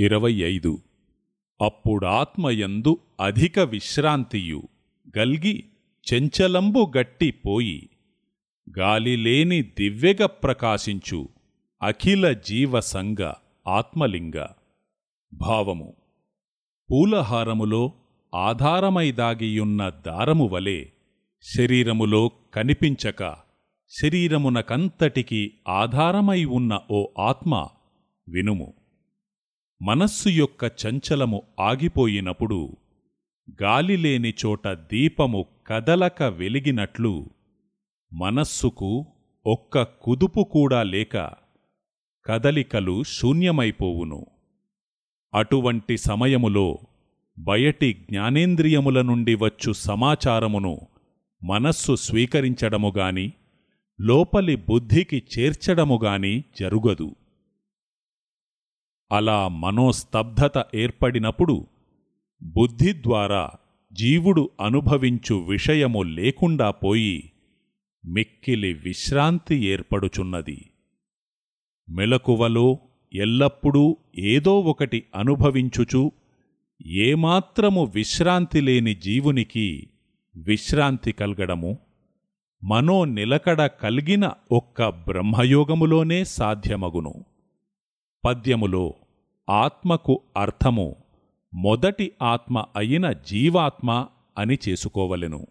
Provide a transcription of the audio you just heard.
ఇరవై ఐదు. అప్పుడాత్మయందు అధిక విశ్రాంతియు గల్గి చెంచలంబు గట్టి పోయి గాలిలేని దివ్యగ ప్రకాశించు అఖిల జీవసంగ ఆత్మలింగ. భావము పూలహారములో ఆధారమై దాగియున్న దారము వలె శరీరములో కనిపించక శరీరమునకంతటికి ఆధారమై ఉన్న ఓ ఆత్మ వినుము. మనస్సు యొక్క చంచలము ఆగిపోయినప్పుడు గాలిలేని చోట దీపము కదలక వెలిగినట్లు మనస్సుకు ఒక్క కుదుపు కూడా లేక కదలికలు శూన్యమైపోవును. అటువంటి సమయములో బయటి జ్ఞానేంద్రియముల నుండి వచ్చు సమాచారమును మనస్సు స్వీకరించడముగాని లోపలి బుద్ధికి చేర్చడముగాని జరుగదు. అలా మనోస్తబ్ధత ఏర్పడినప్పుడు బుద్ధి ద్వారా జీవుడు అనుభవించు విషయము లేకుండా పోయి మిక్కిలి విశ్రాంతి ఏర్పడుచున్నది. మెలకువలో ఎల్లప్పుడూ ఏదో ఒకటి అనుభవించుచు ఏమాత్రము విశ్రాంతి లేని జీవునికి విశ్రాంతి కల్గడము మనో నిలకడ కలిగిన ఒక్క బ్రహ్మయోగములోనే సాధ్యమగును. పద్యములో ఆత్మకు అర్థము మొదటి ఆత్మ అయిన జీవాత్మ అని చేసుకోవలెను.